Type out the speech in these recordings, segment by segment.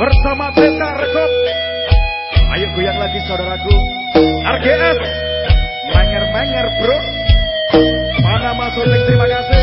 bersama Beta Rekop. Ayo goyang lagi saudaraku. RGS, menger-menger bro. Panama Shooting terima kasih.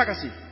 Terima kasih.